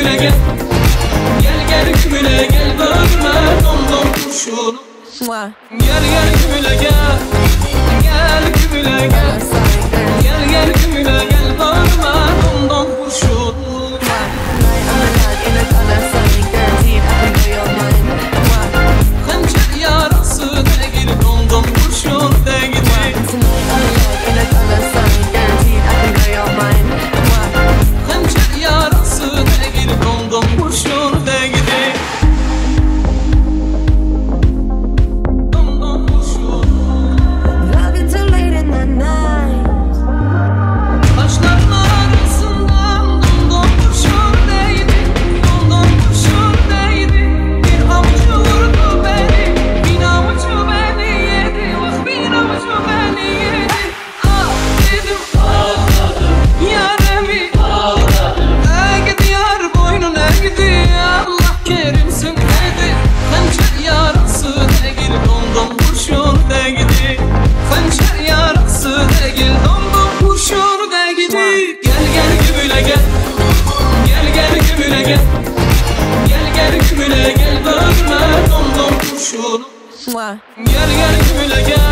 hükmüne gel. Gel gel hükmüne gel. Bölme Dom dom kurşun. Gel gel hükmüne gel. Gel hükmüne gel. dedi Hançer yarası değil dondum kurşun de gidi. Hançer yarası değil dondum kurşun de gidi. Gel gel gümüle gel. Gel gel gümüle gel. Gel gel gümüle gel. Dönme dondum kurşun Gel gel gümüle gel.